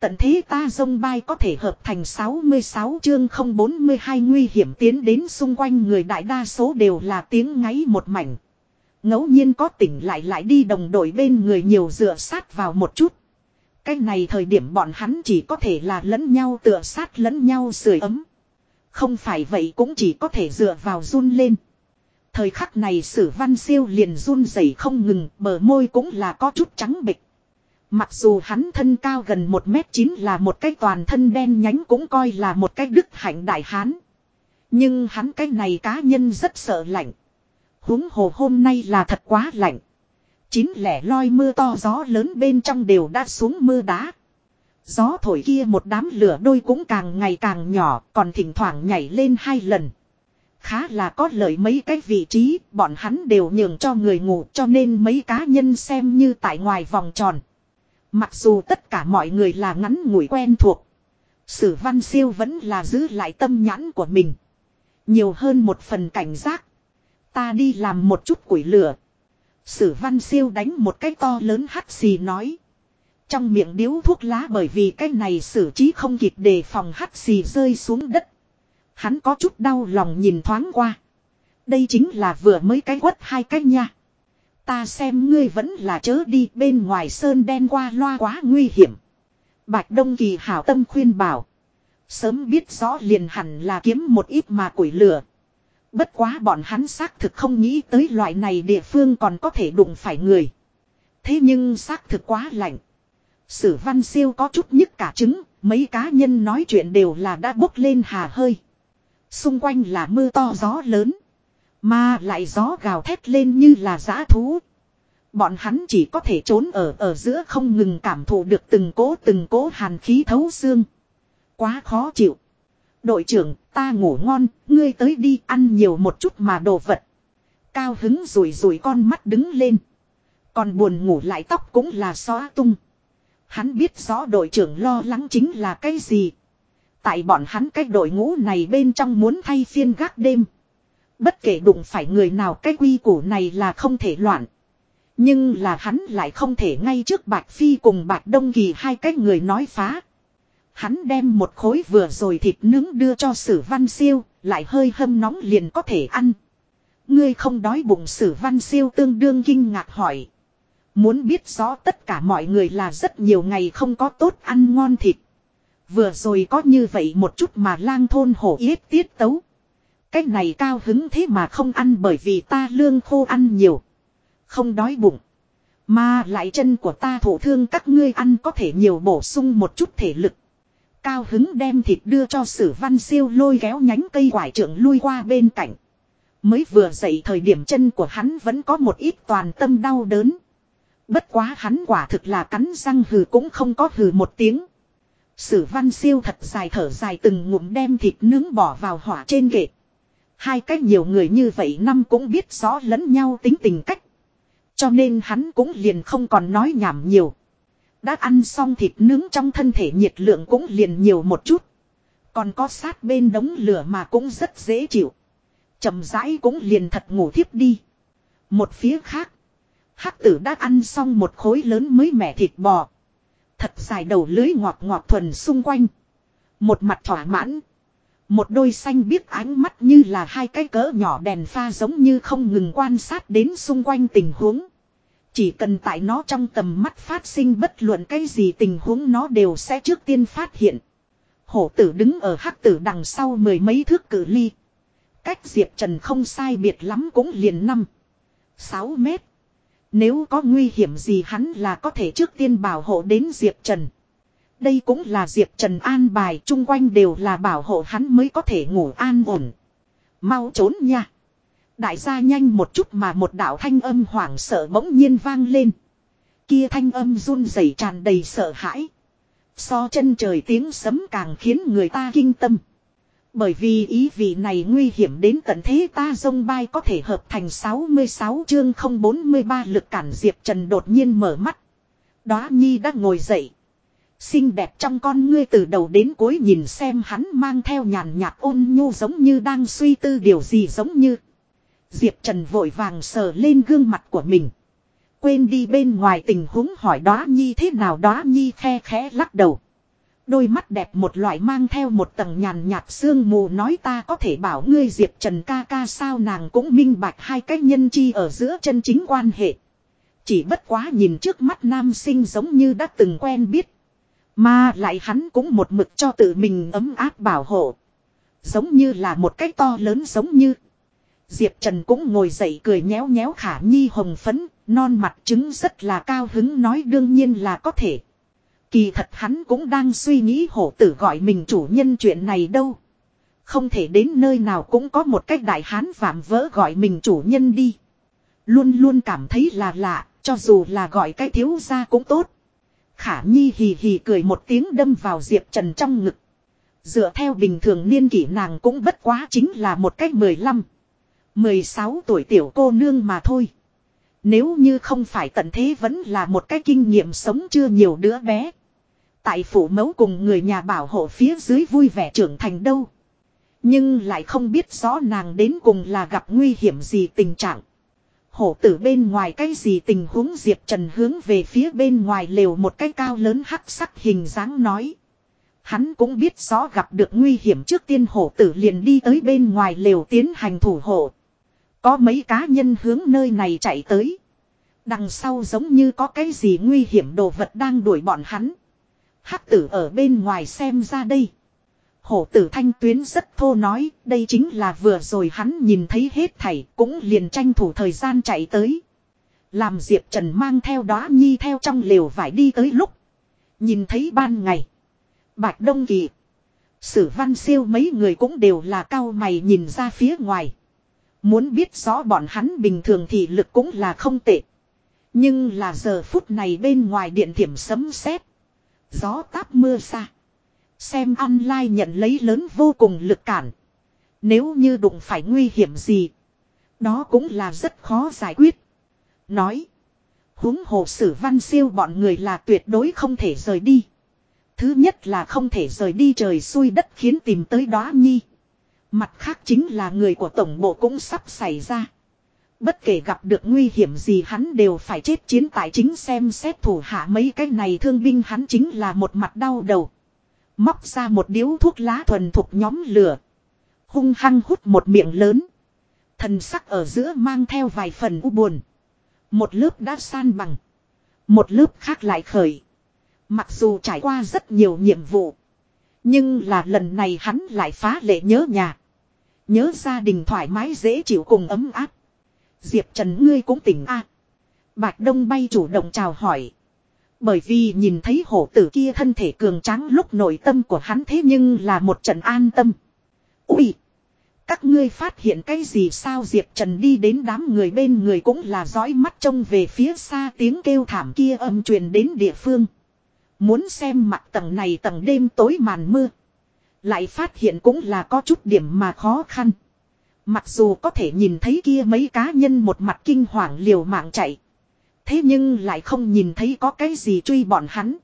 Tận thế ta dông bay có thể hợp thành 66 chương 042 nguy hiểm tiến đến xung quanh người đại đa số đều là tiếng ngáy một mảnh. ngẫu nhiên có tỉnh lại lại đi đồng đội bên người nhiều dựa sát vào một chút. Cái này thời điểm bọn hắn chỉ có thể là lẫn nhau tựa sát lẫn nhau sưởi ấm. Không phải vậy cũng chỉ có thể dựa vào run lên. Thời khắc này sử văn siêu liền run rẩy không ngừng, bờ môi cũng là có chút trắng bịch. Mặc dù hắn thân cao gần 1 mét 9 là một cái toàn thân đen nhánh cũng coi là một cái đức hạnh đại hán. Nhưng hắn cái này cá nhân rất sợ lạnh. huống hồ hôm nay là thật quá lạnh. Chín lẻ loi mưa to gió lớn bên trong đều đã xuống mưa đá. Gió thổi kia một đám lửa đôi cũng càng ngày càng nhỏ, còn thỉnh thoảng nhảy lên hai lần. Khá là có lợi mấy cái vị trí, bọn hắn đều nhường cho người ngủ, cho nên mấy cá nhân xem như tại ngoài vòng tròn. Mặc dù tất cả mọi người là ngắn ngủi quen thuộc. Sử văn siêu vẫn là giữ lại tâm nhãn của mình. Nhiều hơn một phần cảnh giác. Ta đi làm một chút củi lửa. Sử văn siêu đánh một cái to lớn hắt xì nói. Trong miệng điếu thuốc lá bởi vì cái này xử trí không kịp đề phòng hắt xì rơi xuống đất. Hắn có chút đau lòng nhìn thoáng qua. Đây chính là vừa mới cái quất hai cái nha. Ta xem ngươi vẫn là chớ đi bên ngoài sơn đen qua loa quá nguy hiểm. Bạch Đông Kỳ hảo tâm khuyên bảo. Sớm biết rõ liền hẳn là kiếm một ít mà củi lửa. Bất quá bọn hắn xác thực không nghĩ tới loại này địa phương còn có thể đụng phải người. Thế nhưng xác thực quá lạnh. Sử văn siêu có chút nhức cả trứng, mấy cá nhân nói chuyện đều là đã bốc lên hà hơi. Xung quanh là mưa to gió lớn. Mà lại gió gào thét lên như là giã thú. Bọn hắn chỉ có thể trốn ở ở giữa không ngừng cảm thụ được từng cố từng cố hàn khí thấu xương. Quá khó chịu. Đội trưởng, ta ngủ ngon, ngươi tới đi ăn nhiều một chút mà đồ vật. Cao hứng rủi rủi con mắt đứng lên. Còn buồn ngủ lại tóc cũng là xóa tung. Hắn biết rõ đội trưởng lo lắng chính là cái gì. Tại bọn hắn cái đội ngũ này bên trong muốn thay phiên gác đêm. Bất kể đụng phải người nào cái quy củ này là không thể loạn. Nhưng là hắn lại không thể ngay trước Bạch Phi cùng Bạch Đông Kỳ hai cái người nói phá. Hắn đem một khối vừa rồi thịt nướng đưa cho sử văn siêu, lại hơi hâm nóng liền có thể ăn. Ngươi không đói bụng sử văn siêu tương đương kinh ngạc hỏi. Muốn biết rõ tất cả mọi người là rất nhiều ngày không có tốt ăn ngon thịt. Vừa rồi có như vậy một chút mà lang thôn hổ yết tiết tấu. Cái này cao hứng thế mà không ăn bởi vì ta lương khô ăn nhiều. Không đói bụng. Mà lại chân của ta thổ thương các ngươi ăn có thể nhiều bổ sung một chút thể lực. Cao hứng đem thịt đưa cho sử văn siêu lôi kéo nhánh cây quải trưởng lui qua bên cạnh. Mới vừa dậy thời điểm chân của hắn vẫn có một ít toàn tâm đau đớn. Bất quá hắn quả thực là cắn răng hừ cũng không có hừ một tiếng. Sử văn siêu thật dài thở dài từng ngụm đem thịt nướng bỏ vào hỏa trên kệ. Hai cách nhiều người như vậy năm cũng biết rõ lẫn nhau tính tình cách. Cho nên hắn cũng liền không còn nói nhảm nhiều. Đã ăn xong thịt nướng trong thân thể nhiệt lượng cũng liền nhiều một chút. Còn có sát bên đống lửa mà cũng rất dễ chịu. chậm rãi cũng liền thật ngủ thiếp đi. Một phía khác. Hắc tử đã ăn xong một khối lớn mới mẻ thịt bò. Thật dài đầu lưới ngọt ngọt thuần xung quanh. Một mặt thỏa mãn. Một đôi xanh biếc ánh mắt như là hai cái cỡ nhỏ đèn pha giống như không ngừng quan sát đến xung quanh tình huống. Chỉ cần tại nó trong tầm mắt phát sinh bất luận cái gì tình huống nó đều sẽ trước tiên phát hiện. Hổ tử đứng ở hắc tử đằng sau mười mấy thước cử ly. Cách Diệp Trần không sai biệt lắm cũng liền năm, sáu mét. Nếu có nguy hiểm gì hắn là có thể trước tiên bảo hộ đến Diệp Trần. Đây cũng là Diệp Trần an bài, chung quanh đều là bảo hộ hắn mới có thể ngủ an ổn. Mau trốn nha. Đại gia nhanh một chút mà một đạo thanh âm hoảng sợ bỗng nhiên vang lên. Kia thanh âm run rẩy tràn đầy sợ hãi. So chân trời tiếng sấm càng khiến người ta kinh tâm. Bởi vì ý vị này nguy hiểm đến tận thế ta dông bay có thể hợp thành 66 chương 043 lực cản Diệp Trần đột nhiên mở mắt. Đóa Nhi đã ngồi dậy. Xinh đẹp trong con ngươi từ đầu đến cuối nhìn xem hắn mang theo nhàn nhạt ôn nhu giống như đang suy tư điều gì giống như. Diệp Trần vội vàng sờ lên gương mặt của mình. Quên đi bên ngoài tình huống hỏi đóa nhi thế nào, đóa nhi khe khẽ lắc đầu. Đôi mắt đẹp một loại mang theo một tầng nhàn nhạt sương mù nói ta có thể bảo ngươi Diệp Trần ca ca sao, nàng cũng minh bạch hai cái nhân chi ở giữa chân chính quan hệ. Chỉ bất quá nhìn trước mắt nam sinh giống như đã từng quen biết. Mà lại hắn cũng một mực cho tự mình ấm áp bảo hộ. Giống như là một cái to lớn giống như. Diệp Trần cũng ngồi dậy cười nhéo nhéo khả nhi hồng phấn, non mặt trứng rất là cao hứng nói đương nhiên là có thể. Kỳ thật hắn cũng đang suy nghĩ hổ tử gọi mình chủ nhân chuyện này đâu. Không thể đến nơi nào cũng có một cách đại hán vạm vỡ gọi mình chủ nhân đi. Luôn luôn cảm thấy là lạ, cho dù là gọi cái thiếu gia cũng tốt. Khả Nhi hì hì cười một tiếng đâm vào Diệp Trần trong ngực. Dựa theo bình thường niên kỷ nàng cũng bất quá chính là một cách 15. 16 tuổi tiểu cô nương mà thôi. Nếu như không phải tận thế vẫn là một cái kinh nghiệm sống chưa nhiều đứa bé. Tại phủ mẫu cùng người nhà bảo hộ phía dưới vui vẻ trưởng thành đâu. Nhưng lại không biết rõ nàng đến cùng là gặp nguy hiểm gì tình trạng. Hổ tử bên ngoài cái gì tình huống Diệp Trần hướng về phía bên ngoài lều một cái cao lớn hắc sắc hình dáng nói. Hắn cũng biết rõ gặp được nguy hiểm trước tiên hổ tử liền đi tới bên ngoài lều tiến hành thủ hộ. Có mấy cá nhân hướng nơi này chạy tới. Đằng sau giống như có cái gì nguy hiểm đồ vật đang đuổi bọn hắn. Hắc tử ở bên ngoài xem ra đây. Hổ tử thanh tuyến rất thô nói, đây chính là vừa rồi hắn nhìn thấy hết thảy, cũng liền tranh thủ thời gian chạy tới. Làm Diệp Trần mang theo đó nhi theo trong lều vải đi tới lúc. Nhìn thấy ban ngày. Bạch Đông Kỳ. Sử văn siêu mấy người cũng đều là cao mày nhìn ra phía ngoài. Muốn biết rõ bọn hắn bình thường thì lực cũng là không tệ. Nhưng là giờ phút này bên ngoài điện thiểm sấm sét Gió táp mưa xa. Xem online nhận lấy lớn vô cùng lực cản. Nếu như đụng phải nguy hiểm gì. Đó cũng là rất khó giải quyết. Nói. huống hồ sử văn siêu bọn người là tuyệt đối không thể rời đi. Thứ nhất là không thể rời đi trời xui đất khiến tìm tới đó nhi. Mặt khác chính là người của tổng bộ cũng sắp xảy ra. Bất kể gặp được nguy hiểm gì hắn đều phải chết chiến tại chính xem xét thủ hạ mấy cái này thương binh hắn chính là một mặt đau đầu. Móc ra một điếu thuốc lá thuần thuộc nhóm lửa. Hung hăng hút một miệng lớn. Thần sắc ở giữa mang theo vài phần u buồn. Một lớp đã san bằng. Một lớp khác lại khởi. Mặc dù trải qua rất nhiều nhiệm vụ. Nhưng là lần này hắn lại phá lệ nhớ nhà. Nhớ gia đình thoải mái dễ chịu cùng ấm áp. Diệp Trần ngươi cũng tỉnh a Bạch Đông bay chủ động chào hỏi. Bởi vì nhìn thấy hổ tử kia thân thể cường tráng lúc nội tâm của hắn thế nhưng là một trận an tâm. Ui! Các ngươi phát hiện cái gì sao Diệp Trần đi đến đám người bên người cũng là dõi mắt trông về phía xa tiếng kêu thảm kia âm truyền đến địa phương. Muốn xem mặt tầng này tầng đêm tối màn mưa. Lại phát hiện cũng là có chút điểm mà khó khăn. Mặc dù có thể nhìn thấy kia mấy cá nhân một mặt kinh hoàng liều mạng chạy. Thế nhưng lại không nhìn thấy có cái gì truy bọn hắn.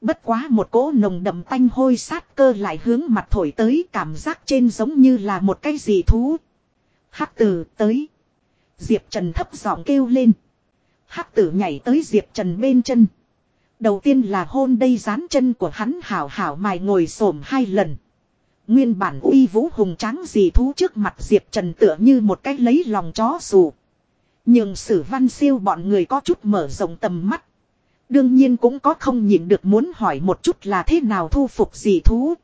Bất quá một cỗ nồng đậm tanh hôi sát cơ lại hướng mặt thổi tới, cảm giác trên giống như là một cái gì thú. Hắc tử tới. Diệp Trần thấp giọng kêu lên. Hắc tử nhảy tới Diệp Trần bên chân. Đầu tiên là hôn đây dán chân của hắn hảo hảo mài ngồi xổm hai lần. Nguyên bản uy vũ hùng tráng gì thú trước mặt Diệp Trần tựa như một cái lấy lòng chó sù. Nhưng sử văn siêu bọn người có chút mở rộng tầm mắt. Đương nhiên cũng có không nhịn được muốn hỏi một chút là thế nào thu phục gì thú.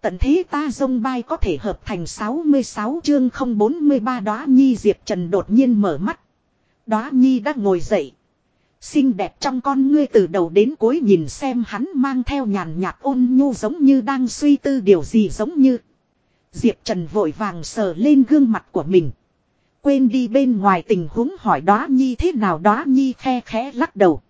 Tận thế ta dông bay có thể hợp thành 66 chương 043 đóa nhi Diệp Trần đột nhiên mở mắt. Đóa nhi đã ngồi dậy. Xinh đẹp trong con ngươi từ đầu đến cuối nhìn xem hắn mang theo nhàn nhạt ôn nhu giống như đang suy tư điều gì giống như. Diệp Trần vội vàng sờ lên gương mặt của mình. Quên đi bên ngoài tình huống hỏi đó nhi thế nào đó nhi khe khẽ lắc đầu.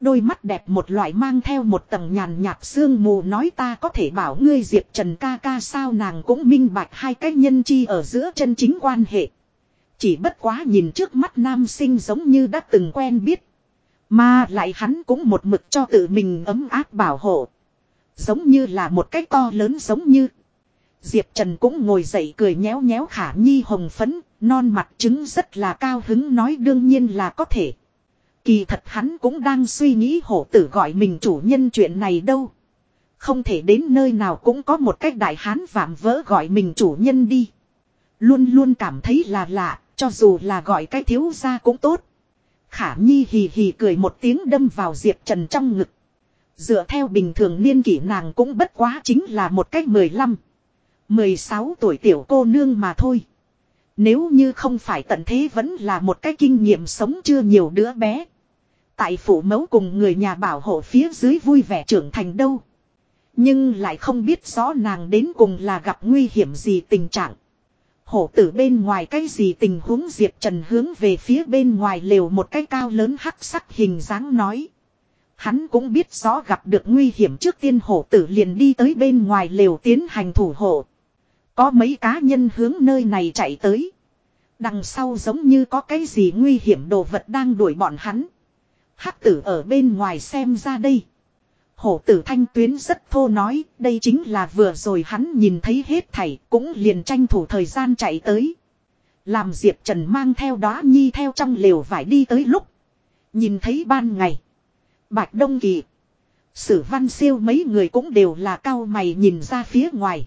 Đôi mắt đẹp một loại mang theo một tầng nhàn nhạt sương mù nói ta có thể bảo ngươi Diệp Trần ca ca sao nàng cũng minh bạch hai cái nhân chi ở giữa chân chính quan hệ. Chỉ bất quá nhìn trước mắt nam sinh giống như đã từng quen biết. Mà lại hắn cũng một mực cho tự mình ấm áp bảo hộ. Giống như là một cái to lớn giống như. Diệp Trần cũng ngồi dậy cười nhéo nhéo khả nhi hồng phấn, non mặt trứng rất là cao hứng nói đương nhiên là có thể. Kỳ thật hắn cũng đang suy nghĩ hổ tử gọi mình chủ nhân chuyện này đâu. Không thể đến nơi nào cũng có một cách đại hán vạm vỡ gọi mình chủ nhân đi. Luôn luôn cảm thấy là lạ, cho dù là gọi cái thiếu gia cũng tốt. Khả Nhi hì hì cười một tiếng đâm vào Diệp Trần trong ngực. Dựa theo bình thường niên kỷ nàng cũng bất quá chính là một cách 15. 16 tuổi tiểu cô nương mà thôi. Nếu như không phải tận thế vẫn là một cái kinh nghiệm sống chưa nhiều đứa bé. Tại phủ mẫu cùng người nhà bảo hộ phía dưới vui vẻ trưởng thành đâu. Nhưng lại không biết rõ nàng đến cùng là gặp nguy hiểm gì tình trạng. Hổ tử bên ngoài cái gì tình huống Diệp Trần hướng về phía bên ngoài lều một cái cao lớn hắc sắc hình dáng nói. Hắn cũng biết rõ gặp được nguy hiểm trước tiên hổ tử liền đi tới bên ngoài lều tiến hành thủ hộ. Có mấy cá nhân hướng nơi này chạy tới. Đằng sau giống như có cái gì nguy hiểm đồ vật đang đuổi bọn hắn. Hắc tử ở bên ngoài xem ra đây. Hổ tử thanh tuyến rất thô nói, đây chính là vừa rồi hắn nhìn thấy hết thảy, cũng liền tranh thủ thời gian chạy tới. Làm Diệp Trần mang theo đó nhi theo trong lều vải đi tới lúc. Nhìn thấy ban ngày. Bạch Đông Kỳ. Sử văn siêu mấy người cũng đều là cao mày nhìn ra phía ngoài.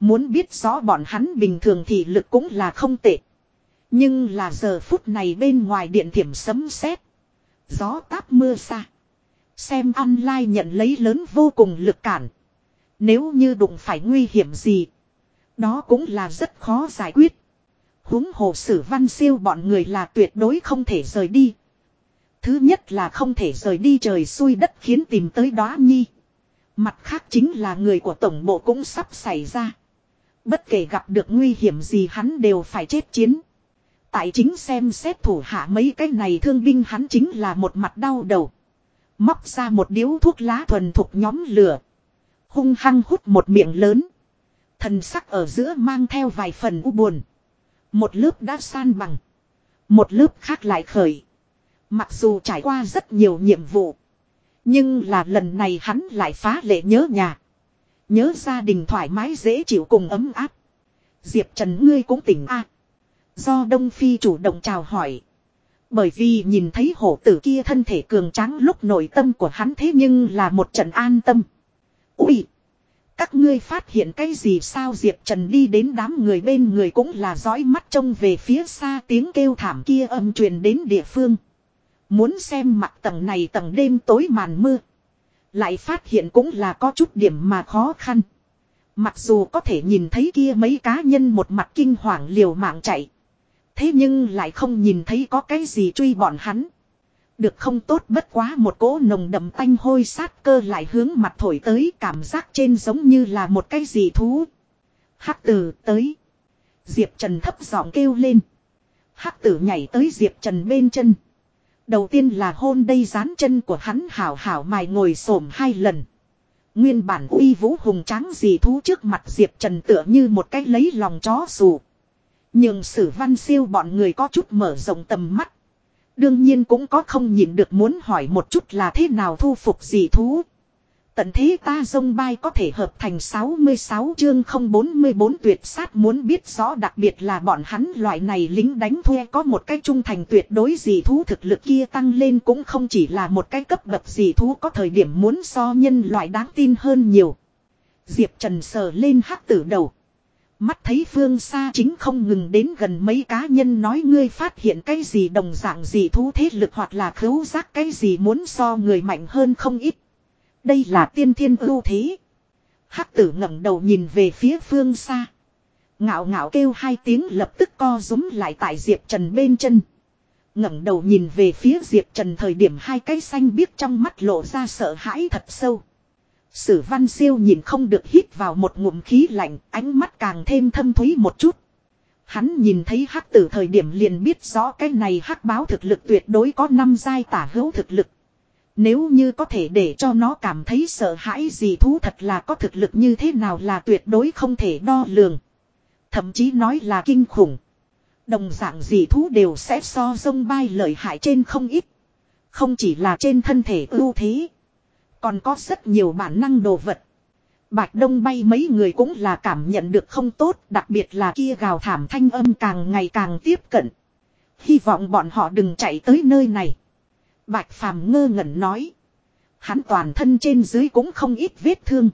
Muốn biết rõ bọn hắn bình thường thì lực cũng là không tệ. Nhưng là giờ phút này bên ngoài điện thiểm sấm sét Gió táp mưa xa. Xem online nhận lấy lớn vô cùng lực cản. Nếu như đụng phải nguy hiểm gì. Đó cũng là rất khó giải quyết. huống hồ sử văn siêu bọn người là tuyệt đối không thể rời đi. Thứ nhất là không thể rời đi trời xuôi đất khiến tìm tới đó nhi. Mặt khác chính là người của tổng bộ cũng sắp xảy ra. Bất kể gặp được nguy hiểm gì hắn đều phải chết chiến. Tại chính xem xét thủ hạ mấy cái này thương binh hắn chính là một mặt đau đầu. Móc ra một điếu thuốc lá thuần thuộc nhóm lửa. Hung hăng hút một miệng lớn. Thần sắc ở giữa mang theo vài phần u buồn. Một lớp đã san bằng. Một lớp khác lại khởi. Mặc dù trải qua rất nhiều nhiệm vụ. Nhưng là lần này hắn lại phá lệ nhớ nhà. Nhớ gia đình thoải mái dễ chịu cùng ấm áp. Diệp Trần ngươi cũng tỉnh a Do Đông Phi chủ động chào hỏi. Bởi vì nhìn thấy hổ tử kia thân thể cường tráng lúc nội tâm của hắn thế nhưng là một trận an tâm. Ui! Các ngươi phát hiện cái gì sao Diệp Trần đi đến đám người bên người cũng là dõi mắt trông về phía xa tiếng kêu thảm kia âm truyền đến địa phương. Muốn xem mặt tầng này tầng đêm tối màn mưa. Lại phát hiện cũng là có chút điểm mà khó khăn. Mặc dù có thể nhìn thấy kia mấy cá nhân một mặt kinh hoàng liều mạng chạy. Thế nhưng lại không nhìn thấy có cái gì truy bọn hắn. Được không tốt bất quá một cỗ nồng đậm tanh hôi sát cơ lại hướng mặt thổi tới, cảm giác trên giống như là một cái gì thú. Hắc tử tới. Diệp Trần thấp giọng kêu lên. Hắc tử nhảy tới Diệp Trần bên chân. Đầu tiên là hôn đây dán chân của hắn hảo hảo mài ngồi xổm hai lần. Nguyên bản uy vũ hùng tráng gì thú trước mặt Diệp Trần tựa như một cái lấy lòng chó sù. Nhưng sử văn siêu bọn người có chút mở rộng tầm mắt. Đương nhiên cũng có không nhìn được muốn hỏi một chút là thế nào thu phục dị thú. Tận thế ta dông bay có thể hợp thành 66 chương 044 tuyệt sát muốn biết rõ đặc biệt là bọn hắn loại này lính đánh thuê có một cái trung thành tuyệt đối gì thú thực lực kia tăng lên cũng không chỉ là một cái cấp bậc gì thú có thời điểm muốn so nhân loại đáng tin hơn nhiều. Diệp Trần sờ lên hắc tử đầu. Mắt thấy phương xa chính không ngừng đến gần mấy cá nhân nói ngươi phát hiện cái gì đồng dạng gì thú thế lực hoặc là khấu giác cái gì muốn so người mạnh hơn không ít. Đây là tiên thiên ưu thế. Hắc tử ngẩng đầu nhìn về phía phương xa. Ngạo ngạo kêu hai tiếng lập tức co rúm lại tại Diệp Trần bên chân. ngẩng đầu nhìn về phía Diệp Trần thời điểm hai cái xanh biếc trong mắt lộ ra sợ hãi thật sâu. Sử văn siêu nhìn không được hít vào một ngụm khí lạnh, ánh mắt càng thêm thâm thúy một chút. Hắn nhìn thấy hắc tử thời điểm liền biết rõ cái này hắc báo thực lực tuyệt đối có năm giai tả hữu thực lực. Nếu như có thể để cho nó cảm thấy sợ hãi gì thú thật là có thực lực như thế nào là tuyệt đối không thể đo lường. Thậm chí nói là kinh khủng. Đồng dạng gì thú đều sẽ so sông bay lợi hại trên không ít. Không chỉ là trên thân thể ưu thế. Còn có rất nhiều bản năng đồ vật. Bạch Đông bay mấy người cũng là cảm nhận được không tốt, đặc biệt là kia gào thảm thanh âm càng ngày càng tiếp cận. Hy vọng bọn họ đừng chạy tới nơi này. Bạch Phàm ngơ ngẩn nói. Hắn toàn thân trên dưới cũng không ít vết thương.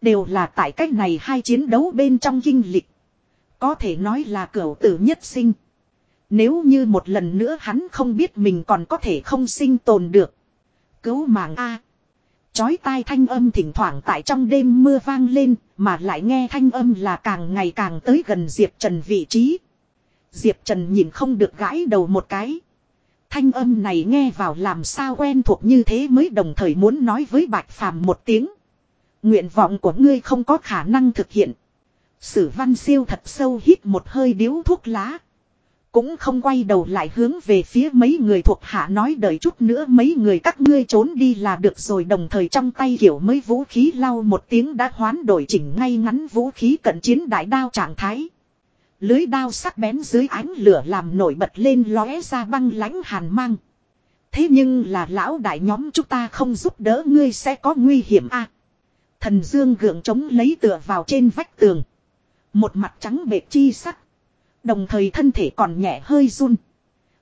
Đều là tại cách này hai chiến đấu bên trong kinh lịch. Có thể nói là cửu tử nhất sinh. Nếu như một lần nữa hắn không biết mình còn có thể không sinh tồn được. Cứu mạng A. Chói tai thanh âm thỉnh thoảng tại trong đêm mưa vang lên, mà lại nghe thanh âm là càng ngày càng tới gần Diệp Trần vị trí. Diệp Trần nhìn không được gãi đầu một cái. Thanh âm này nghe vào làm sao quen thuộc như thế mới đồng thời muốn nói với Bạch Phàm một tiếng. Nguyện vọng của ngươi không có khả năng thực hiện. Sử văn siêu thật sâu hít một hơi điếu thuốc lá. Cũng không quay đầu lại hướng về phía mấy người thuộc hạ nói đợi chút nữa mấy người các ngươi trốn đi là được rồi đồng thời trong tay kiểu mới vũ khí lau một tiếng đã hoán đổi chỉnh ngay ngắn vũ khí cận chiến đại đao trạng thái. Lưới đao sắc bén dưới ánh lửa làm nổi bật lên lóe ra băng lãnh hàn mang. Thế nhưng là lão đại nhóm chúng ta không giúp đỡ ngươi sẽ có nguy hiểm a. thần Dương gượng chống lấy tựa vào trên vách tường. Một mặt trắng bệt chi sắc. Đồng thời thân thể còn nhẹ hơi run.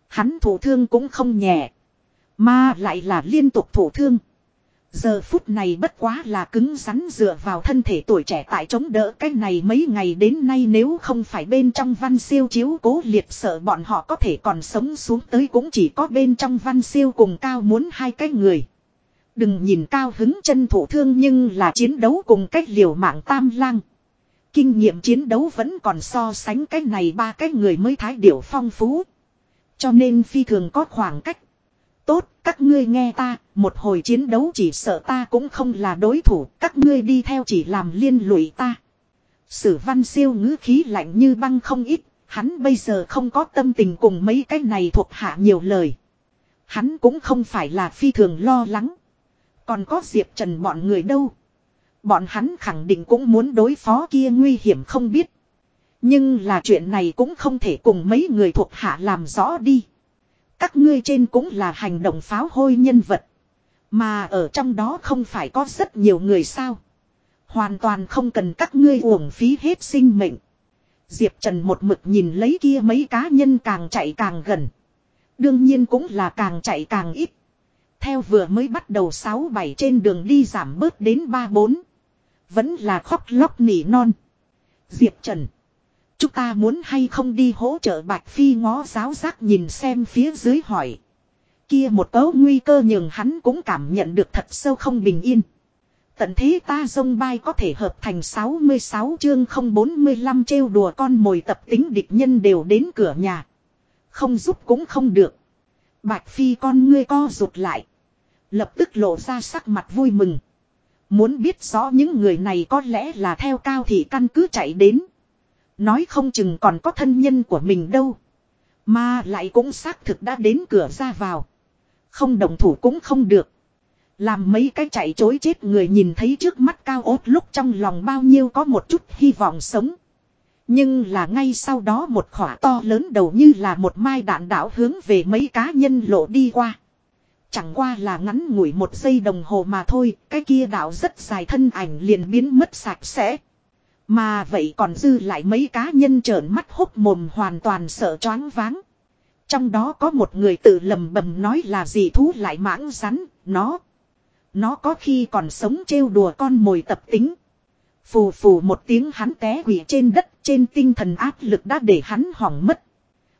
Hắn thủ thương cũng không nhẹ. Mà lại là liên tục thủ thương. Giờ phút này bất quá là cứng rắn dựa vào thân thể tuổi trẻ tại chống đỡ cái này mấy ngày đến nay nếu không phải bên trong văn siêu chiếu cố liệt sợ bọn họ có thể còn sống xuống tới cũng chỉ có bên trong văn siêu cùng cao muốn hai cái người. Đừng nhìn cao hứng chân thủ thương nhưng là chiến đấu cùng cách liều mạng tam lang. Kinh nghiệm chiến đấu vẫn còn so sánh cái này ba cái người mới thái điểu phong phú. Cho nên phi thường có khoảng cách. Tốt, các ngươi nghe ta, một hồi chiến đấu chỉ sợ ta cũng không là đối thủ, các ngươi đi theo chỉ làm liên lụy ta. Sử văn siêu ngữ khí lạnh như băng không ít, hắn bây giờ không có tâm tình cùng mấy cái này thuộc hạ nhiều lời. Hắn cũng không phải là phi thường lo lắng. Còn có Diệp Trần bọn người đâu. Bọn hắn khẳng định cũng muốn đối phó kia nguy hiểm không biết. Nhưng là chuyện này cũng không thể cùng mấy người thuộc hạ làm rõ đi. Các ngươi trên cũng là hành động pháo hôi nhân vật. Mà ở trong đó không phải có rất nhiều người sao. Hoàn toàn không cần các ngươi uổng phí hết sinh mệnh. Diệp Trần một mực nhìn lấy kia mấy cá nhân càng chạy càng gần. Đương nhiên cũng là càng chạy càng ít. Theo vừa mới bắt đầu 6-7 trên đường đi giảm bớt đến 3-4. Vẫn là khóc lóc nỉ non. Diệp Trần. Chúng ta muốn hay không đi hỗ trợ Bạch Phi ngó giáo giác nhìn xem phía dưới hỏi. Kia một cấu nguy cơ nhường hắn cũng cảm nhận được thật sâu không bình yên. Tận thế ta dông bay có thể hợp thành 66 chương 045 trêu đùa con mồi tập tính địch nhân đều đến cửa nhà. Không giúp cũng không được. Bạch Phi con ngươi co rụt lại. Lập tức lộ ra sắc mặt vui mừng. Muốn biết rõ những người này có lẽ là theo cao thị căn cứ chạy đến. Nói không chừng còn có thân nhân của mình đâu. Mà lại cũng xác thực đã đến cửa ra vào. Không đồng thủ cũng không được. Làm mấy cái chạy chối chết người nhìn thấy trước mắt cao ốt lúc trong lòng bao nhiêu có một chút hy vọng sống. Nhưng là ngay sau đó một khỏa to lớn đầu như là một mai đạn đảo hướng về mấy cá nhân lộ đi qua. Chẳng qua là ngắn ngủi một giây đồng hồ mà thôi, cái kia đảo rất dài thân ảnh liền biến mất sạch sẽ. Mà vậy còn dư lại mấy cá nhân trợn mắt hốc mồm hoàn toàn sợ choáng váng. Trong đó có một người tự lầm bầm nói là gì thú lại mãng rắn, nó. Nó có khi còn sống trêu đùa con mồi tập tính. Phù phù một tiếng hắn té quỷ trên đất trên tinh thần áp lực đã để hắn hỏng mất.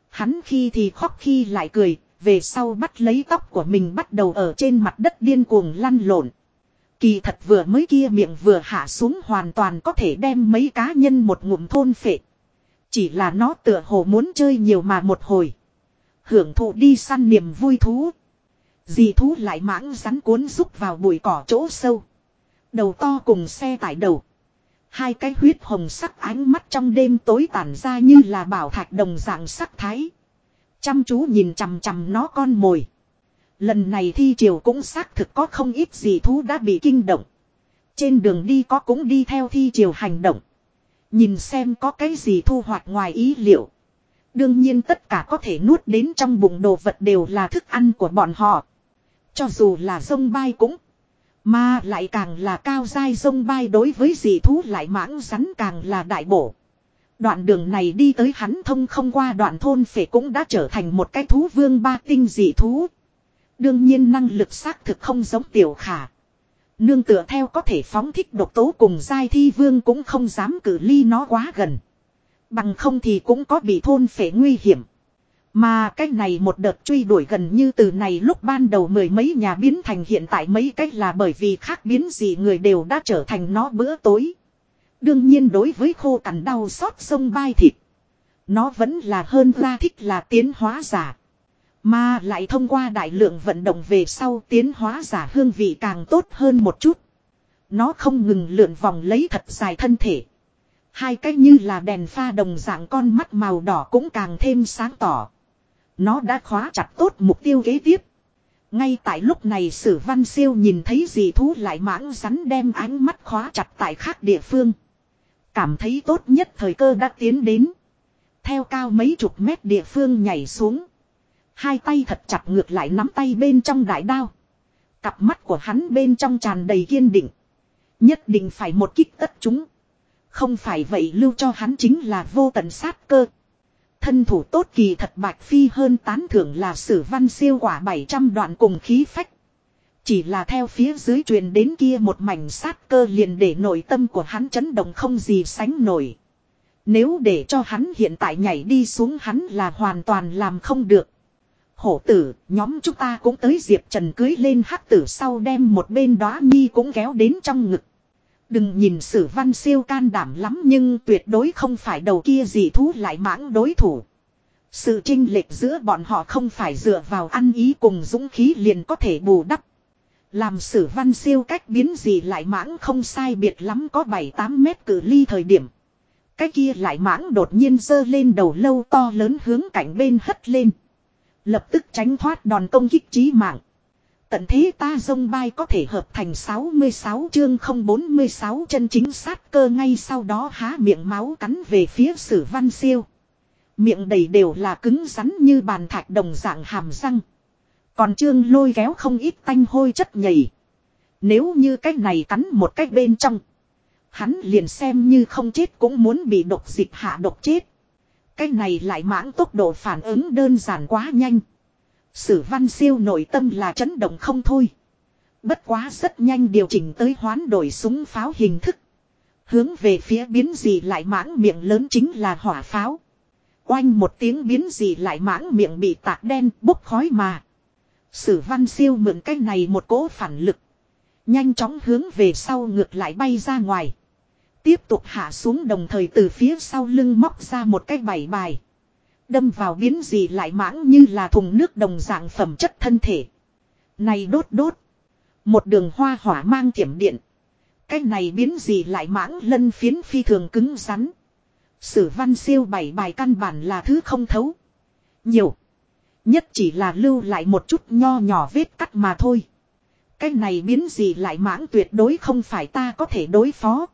Hắn khi thì khóc khi lại cười, về sau bắt lấy tóc của mình bắt đầu ở trên mặt đất điên cuồng lăn lộn. Kỳ thật vừa mới kia miệng vừa hạ xuống hoàn toàn có thể đem mấy cá nhân một ngụm thôn phệ. Chỉ là nó tựa hồ muốn chơi nhiều mà một hồi. Hưởng thụ đi săn niềm vui thú. Dì thú lại mãng rắn cuốn rúc vào bụi cỏ chỗ sâu. Đầu to cùng xe tải đầu. Hai cái huyết hồng sắc ánh mắt trong đêm tối tản ra như là bảo thạch đồng dạng sắc thái. Chăm chú nhìn chằm chằm nó con mồi. Lần này thi triều cũng xác thực có không ít gì thú đã bị kinh động. Trên đường đi có cũng đi theo thi triều hành động. Nhìn xem có cái gì thu hoạch ngoài ý liệu. Đương nhiên tất cả có thể nuốt đến trong bụng đồ vật đều là thức ăn của bọn họ. Cho dù là sông bay cũng. Mà lại càng là cao dai sông bay đối với dị thú lại mãng rắn càng là đại bổ. Đoạn đường này đi tới hắn thông không qua đoạn thôn phể cũng đã trở thành một cái thú vương ba tinh dị thú. Đương nhiên năng lực xác thực không giống tiểu khả. Nương tựa theo có thể phóng thích độc tố cùng giai thi vương cũng không dám cử ly nó quá gần. Bằng không thì cũng có bị thôn phệ nguy hiểm. Mà cách này một đợt truy đuổi gần như từ này lúc ban đầu mười mấy nhà biến thành hiện tại mấy cách là bởi vì khác biến gì người đều đã trở thành nó bữa tối. Đương nhiên đối với khô cằn đau xót sông bay thịt. Nó vẫn là hơn ra thích là tiến hóa giả. Mà lại thông qua đại lượng vận động về sau tiến hóa giả hương vị càng tốt hơn một chút. Nó không ngừng lượn vòng lấy thật dài thân thể. Hai cái như là đèn pha đồng dạng con mắt màu đỏ cũng càng thêm sáng tỏ. Nó đã khóa chặt tốt mục tiêu kế tiếp. Ngay tại lúc này sử văn siêu nhìn thấy dị thú lại mãng rắn đem ánh mắt khóa chặt tại khác địa phương. Cảm thấy tốt nhất thời cơ đã tiến đến. Theo cao mấy chục mét địa phương nhảy xuống. Hai tay thật chặt ngược lại nắm tay bên trong đại đao. Cặp mắt của hắn bên trong tràn đầy kiên định. Nhất định phải một kích tất chúng. Không phải vậy lưu cho hắn chính là vô tận sát cơ. Thân thủ tốt kỳ thật bạch phi hơn tán thưởng là sử văn siêu quả 700 đoạn cùng khí phách. Chỉ là theo phía dưới truyền đến kia một mảnh sát cơ liền để nội tâm của hắn chấn động không gì sánh nổi. Nếu để cho hắn hiện tại nhảy đi xuống hắn là hoàn toàn làm không được. Hổ tử, nhóm chúng ta cũng tới Diệp Trần cưới lên hắc tử sau đem một bên đóa nhi cũng kéo đến trong ngực. Đừng nhìn sử văn siêu can đảm lắm nhưng tuyệt đối không phải đầu kia gì thú lại mãng đối thủ. Sự trinh lệch giữa bọn họ không phải dựa vào ăn ý cùng dũng khí liền có thể bù đắp. Làm sử văn siêu cách biến gì lại mãng không sai biệt lắm có 7-8 mét cử ly thời điểm. Cái kia lại mãng đột nhiên dơ lên đầu lâu to lớn hướng cạnh bên hất lên. Lập tức tránh thoát đòn công kích trí mạng. Tận thế ta dông bay có thể hợp thành 66 chương 046 chân chính sát cơ ngay sau đó há miệng máu cắn về phía sử văn siêu. Miệng đầy đều là cứng rắn như bàn thạch đồng dạng hàm răng. Còn trương lôi kéo không ít tanh hôi chất nhầy. Nếu như cái này cắn một cách bên trong. Hắn liền xem như không chết cũng muốn bị độc dịch hạ độc chết. Cái này lại mãng tốc độ phản ứng đơn giản quá nhanh. Sử văn siêu nội tâm là chấn động không thôi. Bất quá rất nhanh điều chỉnh tới hoán đổi súng pháo hình thức. Hướng về phía biến gì lại mãng miệng lớn chính là hỏa pháo. Oanh một tiếng biến gì lại mãng miệng bị tạc đen bốc khói mà. Sử văn siêu mượn cái này một cỗ phản lực. Nhanh chóng hướng về sau ngược lại bay ra ngoài. Tiếp tục hạ xuống đồng thời từ phía sau lưng móc ra một cái bảy bài. Đâm vào biến gì lại mãng như là thùng nước đồng dạng phẩm chất thân thể. Này đốt đốt. Một đường hoa hỏa mang thiểm điện. Cái này biến gì lại mãng lân phiến phi thường cứng rắn. Sử văn siêu bảy bài căn bản là thứ không thấu. Nhiều. Nhất chỉ là lưu lại một chút nho nhỏ vết cắt mà thôi. Cái này biến gì lại mãng tuyệt đối không phải ta có thể đối phó.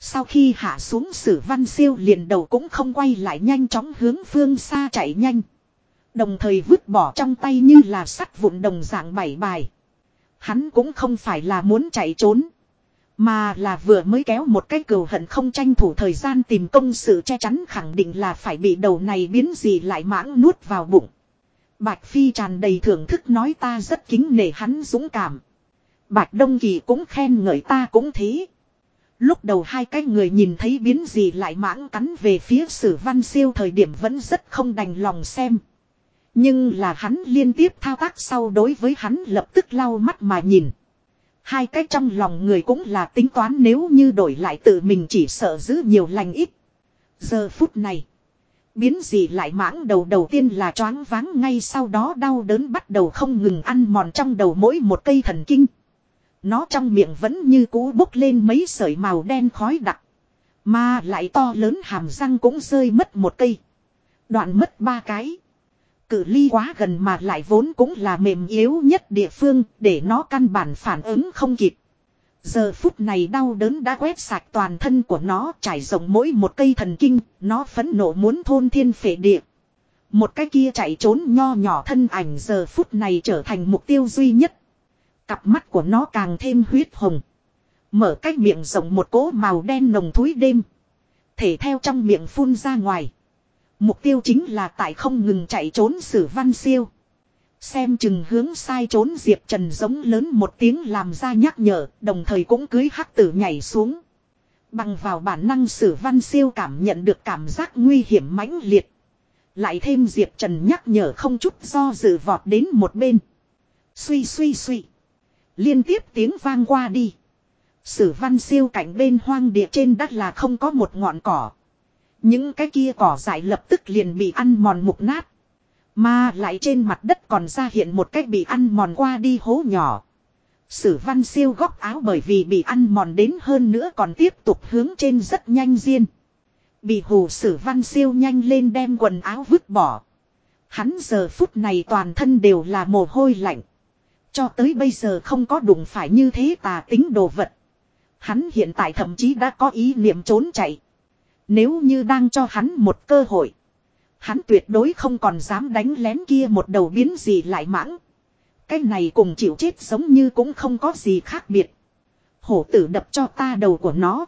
Sau khi hạ xuống sử văn siêu liền đầu cũng không quay lại nhanh chóng hướng phương xa chạy nhanh. Đồng thời vứt bỏ trong tay như là sắt vụn đồng dạng bảy bài. Hắn cũng không phải là muốn chạy trốn. Mà là vừa mới kéo một cái cừu hận không tranh thủ thời gian tìm công sự che chắn khẳng định là phải bị đầu này biến gì lại mãng nuốt vào bụng. Bạch Phi tràn đầy thưởng thức nói ta rất kính nể hắn dũng cảm. Bạch Đông Kỳ cũng khen ngợi ta cũng thế. Lúc đầu hai cái người nhìn thấy biến gì lại mãng cắn về phía sử văn siêu thời điểm vẫn rất không đành lòng xem. Nhưng là hắn liên tiếp thao tác sau đối với hắn lập tức lau mắt mà nhìn. Hai cái trong lòng người cũng là tính toán nếu như đổi lại tự mình chỉ sợ giữ nhiều lành ít. Giờ phút này. Biến gì lại mãng đầu đầu tiên là choáng váng ngay sau đó đau đớn bắt đầu không ngừng ăn mòn trong đầu mỗi một cây thần kinh. Nó trong miệng vẫn như cũ bốc lên mấy sợi màu đen khói đặc. Mà lại to lớn hàm răng cũng rơi mất một cây. Đoạn mất ba cái. Cự ly quá gần mà lại vốn cũng là mềm yếu nhất địa phương để nó căn bản phản ứng không kịp. Giờ phút này đau đớn đã quét sạch toàn thân của nó trải rộng mỗi một cây thần kinh, nó phẫn nộ muốn thôn thiên phệ địa. Một cái kia chạy trốn nho nhỏ thân ảnh giờ phút này trở thành mục tiêu duy nhất. Cặp mắt của nó càng thêm huyết hồng. Mở cái miệng rộng một cỗ màu đen nồng thúi đêm. Thể theo trong miệng phun ra ngoài. Mục tiêu chính là tại không ngừng chạy trốn sử văn siêu. Xem chừng hướng sai trốn Diệp Trần giống lớn một tiếng làm ra nhắc nhở, đồng thời cũng cưới hắc tử nhảy xuống. Bằng vào bản năng sử văn siêu cảm nhận được cảm giác nguy hiểm mãnh liệt. Lại thêm Diệp Trần nhắc nhở không chút do dự vọt đến một bên. Suy suy suy. Liên tiếp tiếng vang qua đi. Sử văn siêu cảnh bên hoang địa trên đất là không có một ngọn cỏ. Những cái kia cỏ dại lập tức liền bị ăn mòn mục nát. Mà lại trên mặt đất còn ra hiện một cách bị ăn mòn qua đi hố nhỏ. Sử văn siêu góc áo bởi vì bị ăn mòn đến hơn nữa còn tiếp tục hướng trên rất nhanh riêng. Bị hù sử văn siêu nhanh lên đem quần áo vứt bỏ. Hắn giờ phút này toàn thân đều là mồ hôi lạnh. Cho tới bây giờ không có đụng phải như thế tà tính đồ vật. Hắn hiện tại thậm chí đã có ý niệm trốn chạy. Nếu như đang cho hắn một cơ hội. Hắn tuyệt đối không còn dám đánh lén kia một đầu biến gì lại mãng. Cái này cùng chịu chết giống như cũng không có gì khác biệt. Hổ tử đập cho ta đầu của nó.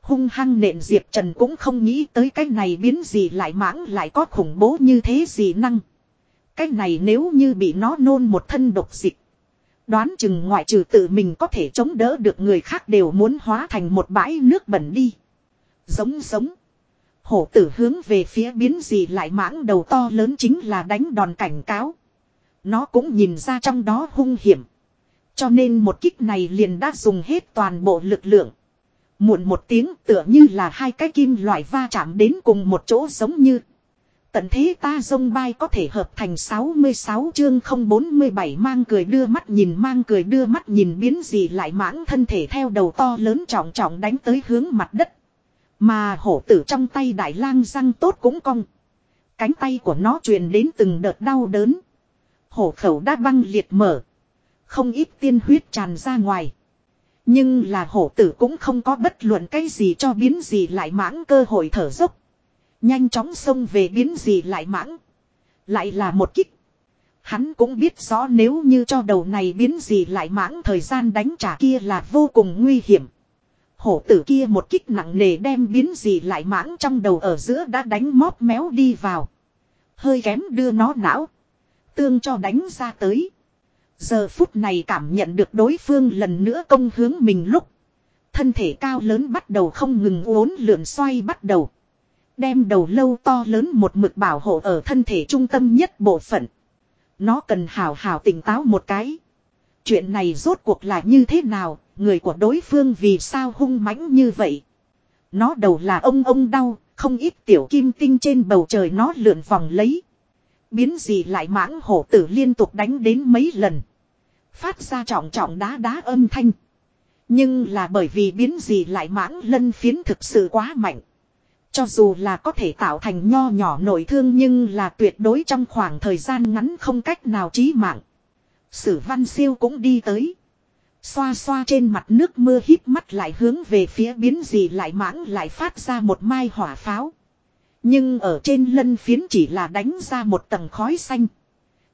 Hung hăng nện Diệp Trần cũng không nghĩ tới cái này biến gì lại mãng lại có khủng bố như thế gì năng. Cái này nếu như bị nó nôn một thân độc dịch. Đoán chừng ngoại trừ tự mình có thể chống đỡ được người khác đều muốn hóa thành một bãi nước bẩn đi. Giống giống. Hổ tử hướng về phía biến gì lại mãng đầu to lớn chính là đánh đòn cảnh cáo. Nó cũng nhìn ra trong đó hung hiểm. Cho nên một kích này liền đã dùng hết toàn bộ lực lượng. Muộn một tiếng tựa như là hai cái kim loại va chạm đến cùng một chỗ giống như. Tận thế ta dông bay có thể hợp thành 66 chương 047 mang cười đưa mắt nhìn, mang cười đưa mắt nhìn, biến gì lại mãng thân thể theo đầu to lớn trọng trọng đánh tới hướng mặt đất. Mà hổ tử trong tay đại lang răng tốt cũng cong. Cánh tay của nó truyền đến từng đợt đau đớn. Hổ khẩu đã băng liệt mở. Không ít tiên huyết tràn ra ngoài. Nhưng là hổ tử cũng không có bất luận cái gì cho biến gì lại mãng cơ hội thở dốc. Nhanh chóng xông về biến gì lại mãng. Lại là một kích. Hắn cũng biết rõ nếu như cho đầu này biến gì lại mãng thời gian đánh trả kia là vô cùng nguy hiểm. Hổ tử kia một kích nặng nề đem biến gì lại mãng trong đầu ở giữa đã đánh móp méo đi vào. Hơi kém đưa nó não. Tương cho đánh ra tới. Giờ phút này cảm nhận được đối phương lần nữa công hướng mình lúc. Thân thể cao lớn bắt đầu không ngừng uốn lượn xoay bắt đầu. Đem đầu lâu to lớn một mực bảo hộ ở thân thể trung tâm nhất bộ phận. Nó cần hào hào tỉnh táo một cái. Chuyện này rốt cuộc là như thế nào, người của đối phương vì sao hung mãnh như vậy. Nó đầu là ông ông đau, không ít tiểu kim tinh trên bầu trời nó lượn vòng lấy. Biến gì lại mãng hổ tử liên tục đánh đến mấy lần. Phát ra trọng trọng đá đá âm thanh. Nhưng là bởi vì biến gì lại mãng lân phiến thực sự quá mạnh. Cho dù là có thể tạo thành nho nhỏ nội thương nhưng là tuyệt đối trong khoảng thời gian ngắn không cách nào chí mạng. Sử văn siêu cũng đi tới. Xoa xoa trên mặt nước mưa hít mắt lại hướng về phía biến gì lại mãng lại phát ra một mai hỏa pháo. Nhưng ở trên lân phiến chỉ là đánh ra một tầng khói xanh.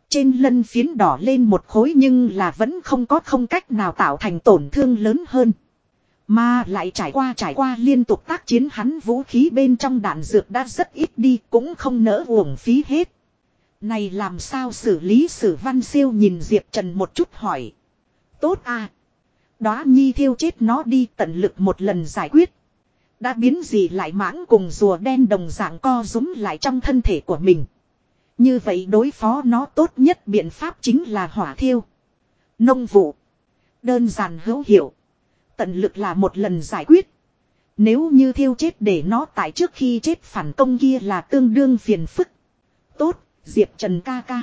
Trên lân phiến đỏ lên một khối nhưng là vẫn không có không cách nào tạo thành tổn thương lớn hơn. Mà lại trải qua trải qua liên tục tác chiến hắn vũ khí bên trong đạn dược đã rất ít đi, cũng không nỡ uổng phí hết. Này làm sao xử lý sử văn siêu nhìn Diệp Trần một chút hỏi. Tốt à. Đó nhi thiêu chết nó đi, tận lực một lần giải quyết. Đã biến gì lại mãng cùng rùa đen đồng dạng co rúm lại trong thân thể của mình. Như vậy đối phó nó tốt nhất biện pháp chính là hỏa thiêu. Nông vụ. Đơn giản hữu hiệu. Tận lực là một lần giải quyết. Nếu như thiêu chết để nó tại trước khi chết phản công kia là tương đương phiền phức. Tốt, Diệp Trần ca ca.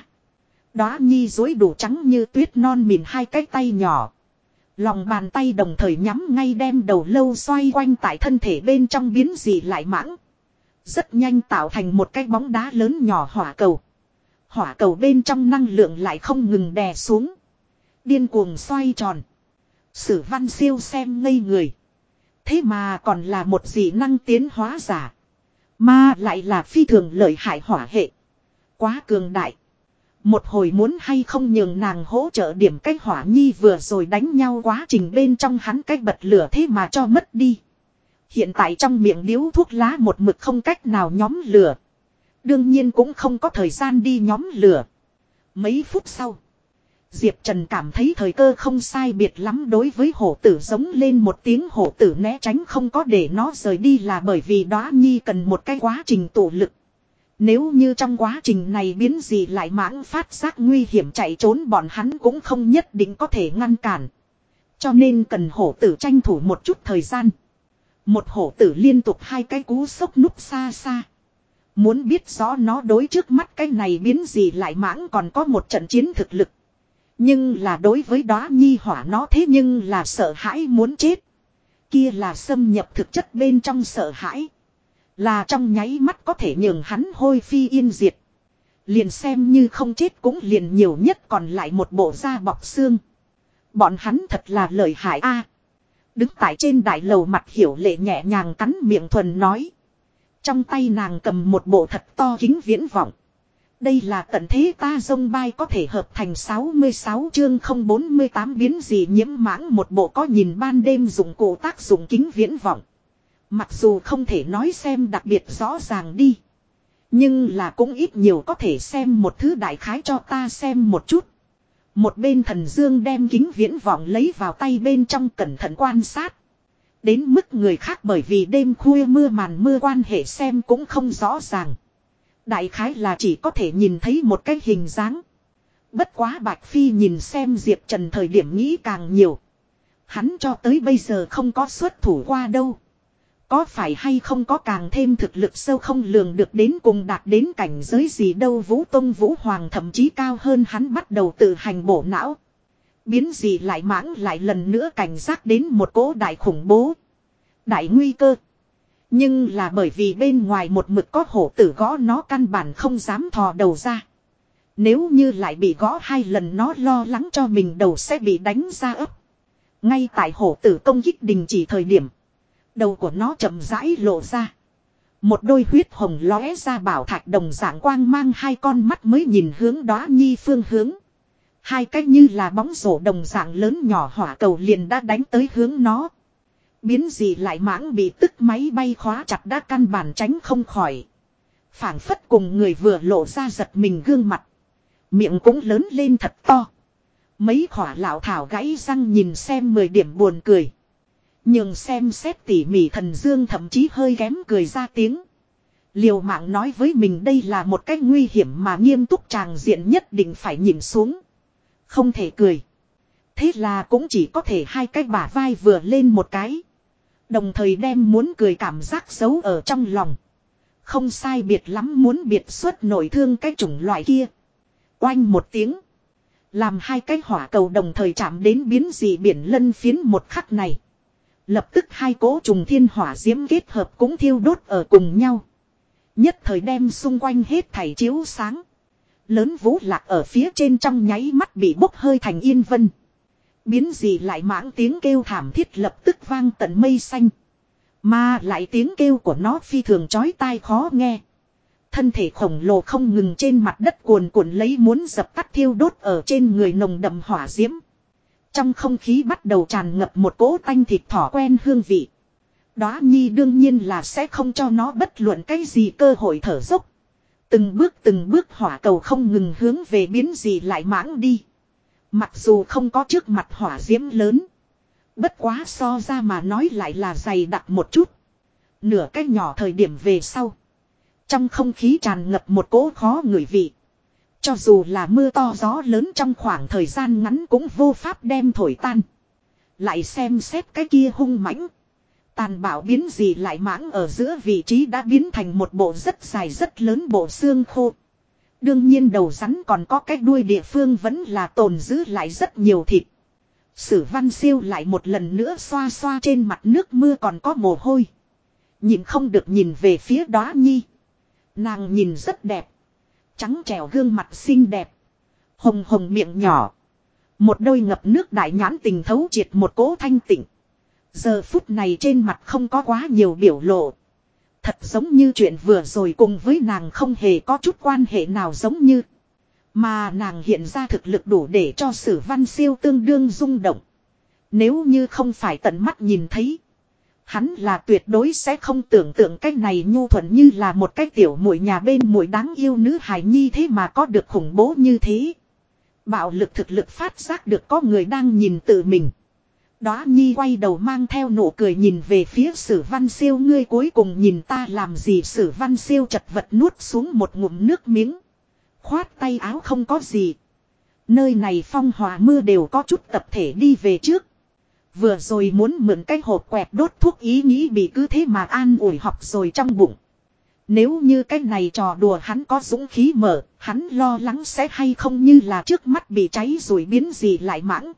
Đóa nhi dối đủ trắng như tuyết non mịn hai cái tay nhỏ. Lòng bàn tay đồng thời nhắm ngay đem đầu lâu xoay quanh tại thân thể bên trong biến gì lại mãng. Rất nhanh tạo thành một cái bóng đá lớn nhỏ hỏa cầu. Hỏa cầu bên trong năng lượng lại không ngừng đè xuống. Điên cuồng xoay tròn. Sử văn siêu xem ngây người. Thế mà còn là một dị năng tiến hóa giả. Mà lại là phi thường lợi hại hỏa hệ. Quá cường đại. Một hồi muốn hay không nhường nàng hỗ trợ điểm cách hỏa nhi vừa rồi đánh nhau quá trình bên trong hắn cách bật lửa thế mà cho mất đi. Hiện tại trong miệng điếu thuốc lá một mực không cách nào nhóm lửa. Đương nhiên cũng không có thời gian đi nhóm lửa. Mấy phút sau. Diệp Trần cảm thấy thời cơ không sai biệt lắm đối với hổ tử giống lên một tiếng hổ tử né tránh không có để nó rời đi là bởi vì đó nhi cần một cái quá trình tụ lực. Nếu như trong quá trình này biến gì lại mãng phát giác nguy hiểm chạy trốn bọn hắn cũng không nhất định có thể ngăn cản. Cho nên cần hổ tử tranh thủ một chút thời gian. Một hổ tử liên tục hai cái cú sốc núp xa xa. Muốn biết rõ nó đối trước mắt cái này biến gì lại mãng còn có một trận chiến thực lực. Nhưng là đối với đó nhi hỏa nó thế nhưng là sợ hãi muốn chết. Kia là xâm nhập thực chất bên trong sợ hãi. Là trong nháy mắt có thể nhường hắn hôi phi yên diệt. Liền xem như không chết cũng liền nhiều nhất còn lại một bộ da bọc xương. Bọn hắn thật là lợi hại a. đứng tại trên đại lầu mặt hiểu lệ nhẹ nhàng cắn miệng thuần nói. Trong tay nàng cầm một bộ thật to kính viễn vọng. Đây là tận thế ta dông bay có thể hợp thành 66 chương 048 biến gì nhiễm mãng một bộ có nhìn ban đêm dụng cụ tác dụng kính viễn vọng. Mặc dù không thể nói xem đặc biệt rõ ràng đi. Nhưng là cũng ít nhiều có thể xem một thứ đại khái cho ta xem một chút. Một bên thần dương đem kính viễn vọng lấy vào tay bên trong cẩn thận quan sát. Đến mức người khác bởi vì đêm khuya mưa màn mưa quan hệ xem cũng không rõ ràng. Đại khái là chỉ có thể nhìn thấy một cái hình dáng. Bất quá Bạch Phi nhìn xem Diệp Trần thời điểm nghĩ càng nhiều. Hắn cho tới bây giờ không có xuất thủ qua đâu. Có phải hay không có càng thêm thực lực sâu không lường được đến cùng đạt đến cảnh giới gì đâu Vũ Tông Vũ Hoàng thậm chí cao hơn hắn bắt đầu tự hành bổ não. Biến gì lại mãng lại lần nữa cảnh giác đến một cỗ đại khủng bố. Đại nguy cơ. Nhưng là bởi vì bên ngoài một mực có hổ tử gõ nó căn bản không dám thò đầu ra. Nếu như lại bị gõ hai lần nó lo lắng cho mình đầu sẽ bị đánh ra ấp. Ngay tại hổ tử công kích đình chỉ thời điểm. Đầu của nó chậm rãi lộ ra. Một đôi huyết hồng lóe ra bảo thạch đồng dạng quang mang hai con mắt mới nhìn hướng đó nhi phương hướng. Hai cách như là bóng rổ đồng dạng lớn nhỏ hỏa cầu liền đã đánh tới hướng nó. Biến gì lại mãng bị tức máy bay khóa chặt đã căn bản tránh không khỏi. phảng phất cùng người vừa lộ ra giật mình gương mặt. Miệng cũng lớn lên thật to. Mấy khỏa lão thảo gãy răng nhìn xem mười điểm buồn cười. Nhưng xem xét tỉ mỉ thần dương thậm chí hơi kém cười ra tiếng. Liều mạng nói với mình đây là một cách nguy hiểm mà nghiêm túc tràng diện nhất định phải nhìn xuống. Không thể cười. Thế là cũng chỉ có thể hai cái bả vai vừa lên một cái. Đồng thời đem muốn cười cảm giác xấu ở trong lòng. Không sai biệt lắm muốn biệt xuất nổi thương cái chủng loại kia. Oanh một tiếng. Làm hai cái hỏa cầu đồng thời chạm đến biến dị biển lân phiến một khắc này. Lập tức hai cỗ trùng thiên hỏa diễm kết hợp cũng thiêu đốt ở cùng nhau. Nhất thời đem xung quanh hết thảy chiếu sáng. Lớn vũ lạc ở phía trên trong nháy mắt bị bốc hơi thành yên vân. Biến gì lại mãng tiếng kêu thảm thiết lập tức vang tận mây xanh. Mà lại tiếng kêu của nó phi thường chói tai khó nghe. Thân thể khổng lồ không ngừng trên mặt đất cuồn cuộn lấy muốn dập tắt thiêu đốt ở trên người nồng đậm hỏa diễm. Trong không khí bắt đầu tràn ngập một cỗ tanh thịt thỏ quen hương vị. Đó nhi đương nhiên là sẽ không cho nó bất luận cái gì cơ hội thở dốc. Từng bước từng bước hỏa cầu không ngừng hướng về biến gì lại mãng đi. Mặc dù không có trước mặt hỏa diễm lớn. Bất quá so ra mà nói lại là dày đặc một chút. Nửa cách nhỏ thời điểm về sau. Trong không khí tràn ngập một cỗ khó người vị. Cho dù là mưa to gió lớn trong khoảng thời gian ngắn cũng vô pháp đem thổi tan. Lại xem xét cái kia hung mãnh. Tàn bạo biến gì lại mãng ở giữa vị trí đã biến thành một bộ rất dài rất lớn bộ xương khô. Đương nhiên đầu rắn còn có cái đuôi địa phương vẫn là tồn giữ lại rất nhiều thịt. Sử văn siêu lại một lần nữa xoa xoa trên mặt nước mưa còn có mồ hôi. Nhìn không được nhìn về phía đó nhi. Nàng nhìn rất đẹp. Trắng trẻo gương mặt xinh đẹp. Hồng hồng miệng nhỏ. Một đôi ngập nước đại nhãn tình thấu triệt một cố thanh tịnh. Giờ phút này trên mặt không có quá nhiều biểu lộ. Thật giống như chuyện vừa rồi cùng với nàng không hề có chút quan hệ nào giống như. Mà nàng hiện ra thực lực đủ để cho sử văn siêu tương đương rung động. Nếu như không phải tận mắt nhìn thấy. Hắn là tuyệt đối sẽ không tưởng tượng cái này nhu thuận như là một cái tiểu muội nhà bên muội đáng yêu nữ hài nhi thế mà có được khủng bố như thế. Bạo lực thực lực phát giác được có người đang nhìn tự mình. Đóa nhi quay đầu mang theo nụ cười nhìn về phía sử văn siêu ngươi cuối cùng nhìn ta làm gì sử văn siêu chật vật nuốt xuống một ngụm nước miếng. Khoát tay áo không có gì. Nơi này phong hòa mưa đều có chút tập thể đi về trước. Vừa rồi muốn mượn cái hộp quẹt đốt thuốc ý nghĩ bị cứ thế mà an ủi học rồi trong bụng. Nếu như cái này trò đùa hắn có dũng khí mở, hắn lo lắng sẽ hay không như là trước mắt bị cháy rồi biến gì lại mãng.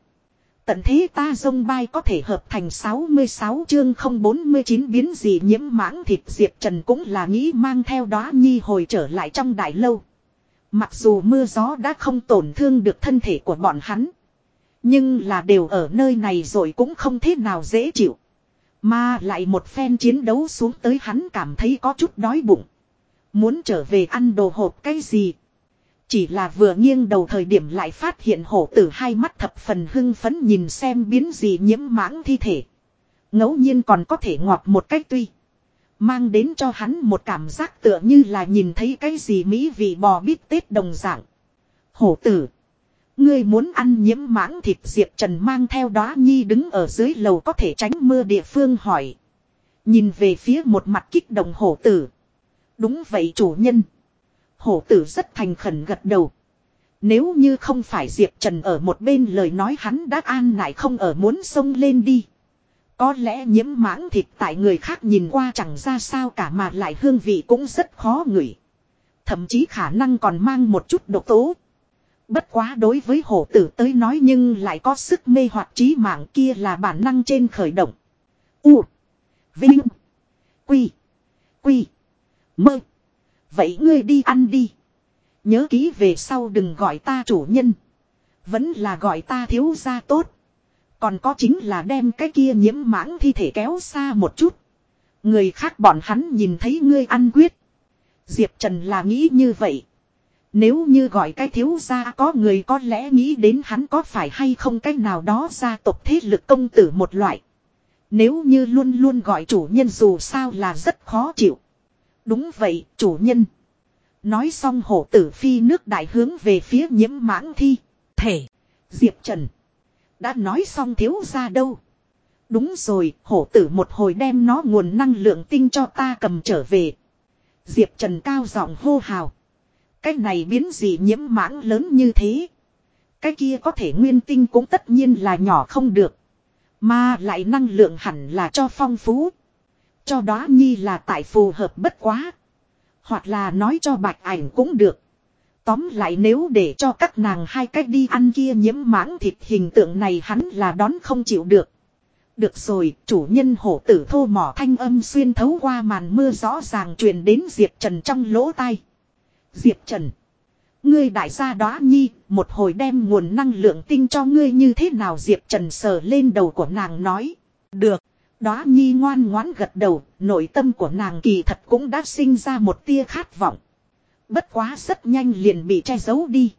Tận thế ta dông bay có thể hợp thành 66 chương 049 biến gì nhiễm mãng thịt Diệp Trần cũng là nghĩ mang theo đó nhi hồi trở lại trong đại lâu. Mặc dù mưa gió đã không tổn thương được thân thể của bọn hắn. Nhưng là đều ở nơi này rồi cũng không thế nào dễ chịu. Mà lại một phen chiến đấu xuống tới hắn cảm thấy có chút đói bụng. Muốn trở về ăn đồ hộp cái gì. Chỉ là vừa nghiêng đầu thời điểm lại phát hiện hổ tử hai mắt thập phần hưng phấn nhìn xem biến gì nhiễm mãng thi thể. ngẫu nhiên còn có thể ngọt một cách tuy. Mang đến cho hắn một cảm giác tựa như là nhìn thấy cái gì mỹ vị bò bít tết đồng dạng. Hổ tử. Ngươi muốn ăn nhiễm mãng thịt Diệp Trần mang theo đó nhi đứng ở dưới lầu có thể tránh mưa địa phương hỏi. Nhìn về phía một mặt kích động hổ tử. Đúng vậy chủ nhân. Hổ tử rất thành khẩn gật đầu. Nếu như không phải Diệp Trần ở một bên lời nói hắn đã an lại không ở muốn sông lên đi. Có lẽ nhiễm mãng thịt tại người khác nhìn qua chẳng ra sao cả mà lại hương vị cũng rất khó ngửi. Thậm chí khả năng còn mang một chút độc tố. Bất quá đối với hổ tử tới nói nhưng lại có sức mê hoặc trí mạng kia là bản năng trên khởi động. U. Vinh. Quy. Quy. Mơ. Vậy ngươi đi ăn đi. Nhớ ký về sau đừng gọi ta chủ nhân. Vẫn là gọi ta thiếu gia tốt. Còn có chính là đem cái kia nhiễm mãng thi thể kéo xa một chút. Người khác bọn hắn nhìn thấy ngươi ăn quyết. Diệp Trần là nghĩ như vậy. Nếu như gọi cái thiếu gia, có người có lẽ nghĩ đến hắn có phải hay không cái nào đó gia tộc thế lực công tử một loại. Nếu như luôn luôn gọi chủ nhân dù sao là rất khó chịu. Đúng vậy, chủ nhân. Nói xong hổ tử phi nước đại hướng về phía nhiễm mãng thi. Thể. Diệp Trần. Đã nói xong thiếu ra đâu. Đúng rồi, hổ tử một hồi đem nó nguồn năng lượng tinh cho ta cầm trở về. Diệp Trần cao giọng hô hào. Cái này biến gì nhiễm mãng lớn như thế. Cái kia có thể nguyên tinh cũng tất nhiên là nhỏ không được. Mà lại năng lượng hẳn là cho phong phú. Cho đó nhi là tại phù hợp bất quá. Hoặc là nói cho bạch ảnh cũng được. Tóm lại nếu để cho các nàng hai cách đi ăn kia nhiễm mãng thịt hình tượng này hắn là đón không chịu được. Được rồi, chủ nhân hổ tử thô mỏ thanh âm xuyên thấu qua màn mưa rõ ràng truyền đến Diệp Trần trong lỗ tai. Diệp Trần. Ngươi đại gia đó nhi, một hồi đem nguồn năng lượng tinh cho ngươi như thế nào Diệp Trần sờ lên đầu của nàng nói. Được. Đó nhi ngoan ngoãn gật đầu, nội tâm của nàng kỳ thật cũng đã sinh ra một tia khát vọng. Bất quá rất nhanh liền bị che giấu đi.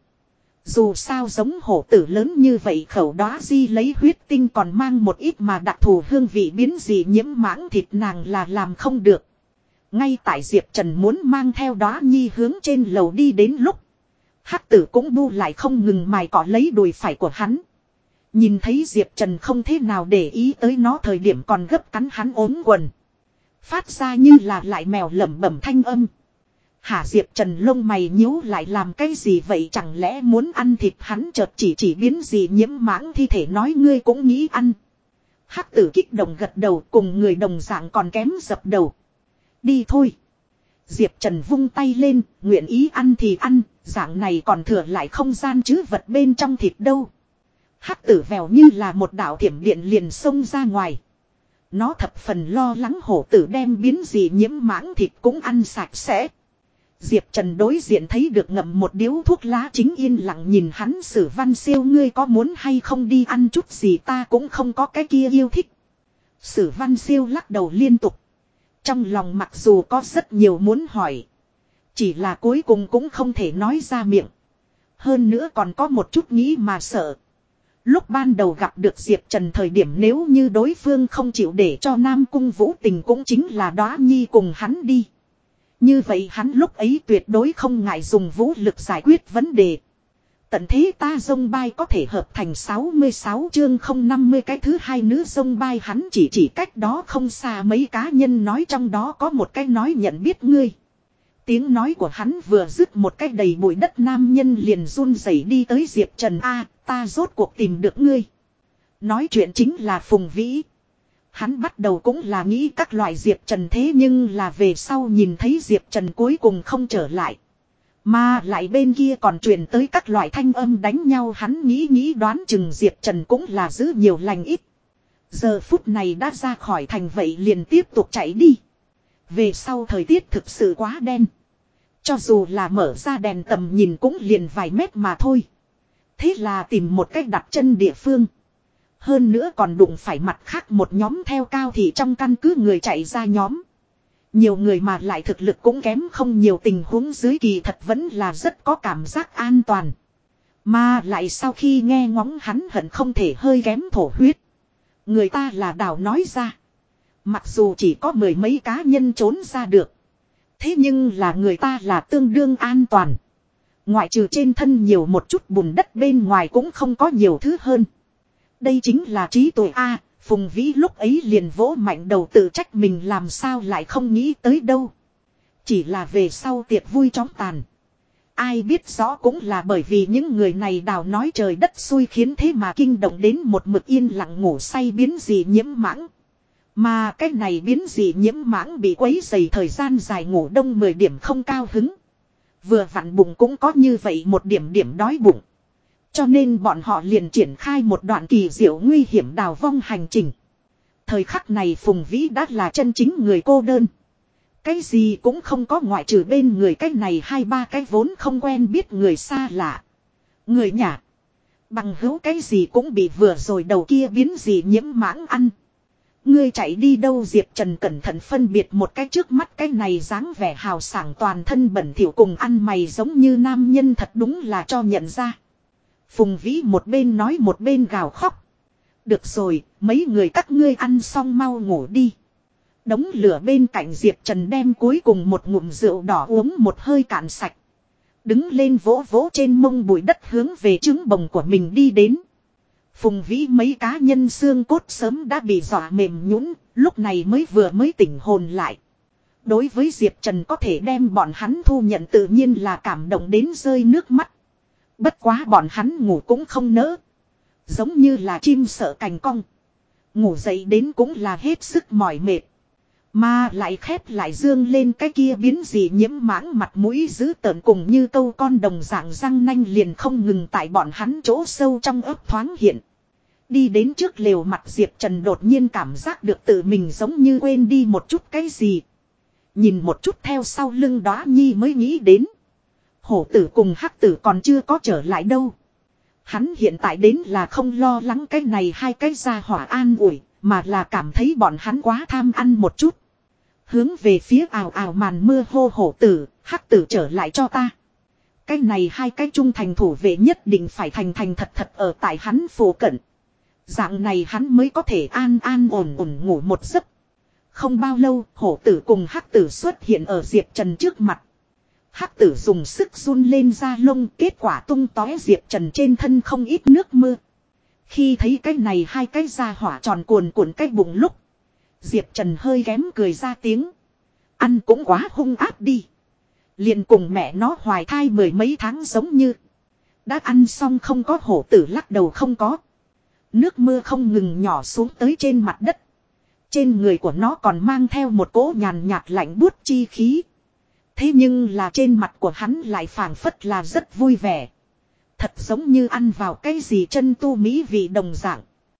Dù sao giống hổ tử lớn như vậy khẩu đó di lấy huyết tinh còn mang một ít mà đặc thù hương vị biến gì nhiễm mãng thịt nàng là làm không được. Ngay tại Diệp Trần muốn mang theo đó nhi hướng trên lầu đi đến lúc. Hắc tử cũng bu lại không ngừng mài cỏ lấy đùi phải của hắn. Nhìn thấy Diệp Trần không thế nào để ý tới nó thời điểm còn gấp cắn hắn ốm quần. Phát ra như là lại mèo lẩm bẩm thanh âm. Hả Diệp Trần lông mày nhíu lại làm cái gì vậy chẳng lẽ muốn ăn thịt hắn chợt chỉ chỉ biến gì nhiễm mãng thi thể nói ngươi cũng nghĩ ăn. Hắc tử kích động gật đầu cùng người đồng dạng còn kém dập đầu. Đi thôi. Diệp Trần vung tay lên, nguyện ý ăn thì ăn, dạng này còn thừa lại không gian chứ vật bên trong thịt đâu. Hắc tử vèo như là một đạo thiểm điện liền xông ra ngoài. Nó thập phần lo lắng hổ tử đem biến gì nhiễm mãng thịt cũng ăn sạch sẽ. Diệp Trần đối diện thấy được ngậm một điếu thuốc lá chính yên lặng nhìn hắn sử văn siêu, ngươi có muốn hay không đi ăn chút gì ta cũng không có cái kia yêu thích. Sử văn siêu lắc đầu liên tục. Trong lòng mặc dù có rất nhiều muốn hỏi. Chỉ là cuối cùng cũng không thể nói ra miệng. Hơn nữa còn có một chút nghĩ mà sợ. Lúc ban đầu gặp được Diệp Trần thời điểm nếu như đối phương không chịu để cho Nam Cung Vũ tình cũng chính là đóa nhi cùng hắn đi. Như vậy hắn lúc ấy tuyệt đối không ngại dùng vũ lực giải quyết vấn đề. Tận thế ta dông bay có thể hợp thành 66 chương không 50 cái thứ hai nữ dông bay hắn chỉ chỉ cách đó không xa mấy cá nhân nói trong đó có một cái nói nhận biết ngươi. Tiếng nói của hắn vừa dứt một cái đầy bụi đất nam nhân liền run rẩy đi tới Diệp Trần A, ta rốt cuộc tìm được ngươi. Nói chuyện chính là Phùng Vĩ. Hắn bắt đầu cũng là nghĩ các loại Diệp Trần thế nhưng là về sau nhìn thấy Diệp Trần cuối cùng không trở lại. Mà lại bên kia còn truyền tới các loại thanh âm đánh nhau hắn nghĩ nghĩ đoán chừng Diệp Trần cũng là giữ nhiều lành ít. Giờ phút này đã ra khỏi thành vậy liền tiếp tục chạy đi. Về sau thời tiết thực sự quá đen. Cho dù là mở ra đèn tầm nhìn cũng liền vài mét mà thôi. Thế là tìm một cách đặt chân địa phương. Hơn nữa còn đụng phải mặt khác một nhóm theo cao thì trong căn cứ người chạy ra nhóm. Nhiều người mà lại thực lực cũng kém không nhiều tình huống dưới kỳ thật vẫn là rất có cảm giác an toàn. Mà lại sau khi nghe ngóng hắn hận không thể hơi kém thổ huyết. Người ta là đào nói ra. Mặc dù chỉ có mười mấy cá nhân trốn ra được. Thế nhưng là người ta là tương đương an toàn. Ngoại trừ trên thân nhiều một chút bùn đất bên ngoài cũng không có nhiều thứ hơn. Đây chính là trí tuệ A, Phùng Vĩ lúc ấy liền vỗ mạnh đầu tự trách mình làm sao lại không nghĩ tới đâu. Chỉ là về sau tiệc vui chóng tàn. Ai biết rõ cũng là bởi vì những người này đào nói trời đất xui khiến thế mà kinh động đến một mực yên lặng ngủ say biến gì nhiễm mãng. Mà cái này biến dị nhiễm mãng bị quấy dày thời gian dài ngủ đông 10 điểm không cao hứng. Vừa vặn bụng cũng có như vậy một điểm điểm đói bụng. Cho nên bọn họ liền triển khai một đoạn kỳ diệu nguy hiểm đào vong hành trình. Thời khắc này Phùng Vĩ đã là chân chính người cô đơn. Cái gì cũng không có ngoại trừ bên người cái này hai ba cái vốn không quen biết người xa lạ. Người nhà. Bằng hữu cái gì cũng bị vừa rồi đầu kia biến gì nhiễm mãng ăn. Ngươi chạy đi đâu Diệp Trần cẩn thận phân biệt một cái trước mắt cái này dáng vẻ hào sảng toàn thân bẩn thỉu cùng ăn mày giống như nam nhân thật đúng là cho nhận ra. Phùng Vĩ một bên nói một bên gào khóc. Được rồi, mấy người các ngươi ăn xong mau ngủ đi. Đống lửa bên cạnh Diệp Trần đem cuối cùng một ngụm rượu đỏ uống một hơi cạn sạch. Đứng lên vỗ vỗ trên mông bụi đất hướng về trứng bồng của mình đi đến. Phùng vĩ mấy cá nhân xương cốt sớm đã bị dọa mềm nhũn, lúc này mới vừa mới tỉnh hồn lại. Đối với Diệp Trần có thể đem bọn hắn thu nhận tự nhiên là cảm động đến rơi nước mắt. Bất quá bọn hắn ngủ cũng không nỡ. Giống như là chim sợ cành cong. Ngủ dậy đến cũng là hết sức mỏi mệt. Mà lại khép lại dương lên cái kia biến gì nhiễm mãng mặt mũi giữ tợn cùng như câu con đồng dạng răng nanh liền không ngừng tại bọn hắn chỗ sâu trong ấp thoáng hiện. Đi đến trước lều mặt Diệp Trần đột nhiên cảm giác được tự mình giống như quên đi một chút cái gì. Nhìn một chút theo sau lưng đó Nhi mới nghĩ đến. Hổ tử cùng hắc tử còn chưa có trở lại đâu. Hắn hiện tại đến là không lo lắng cái này hai cái ra hỏa an ủi, mà là cảm thấy bọn hắn quá tham ăn một chút. Hướng về phía ảo ảo màn mưa hô hổ tử, hắc tử trở lại cho ta. Cái này hai cái trung thành thủ vệ nhất định phải thành thành thật thật ở tại hắn phổ cận. Dạng này hắn mới có thể an an ổn ổn ngủ một giấc. Không bao lâu, hổ tử cùng hắc tử xuất hiện ở Diệp Trần trước mặt. Hắc tử dùng sức run lên ra lông kết quả tung tóe Diệp Trần trên thân không ít nước mưa. Khi thấy cái này hai cái da hỏa tròn cuồn cuộn cái bụng lúc. Diệp Trần hơi ghém cười ra tiếng. Ăn cũng quá hung áp đi. liền cùng mẹ nó hoài thai mười mấy tháng giống như. Đã ăn xong không có hổ tử lắc đầu không có. Nước mưa không ngừng nhỏ xuống tới trên mặt đất. Trên người của nó còn mang theo một cỗ nhàn nhạt lạnh buốt chi khí. Thế nhưng là trên mặt của hắn lại phảng phất là rất vui vẻ. Thật giống như ăn vào cái gì chân tu mỹ vị đồng dạng.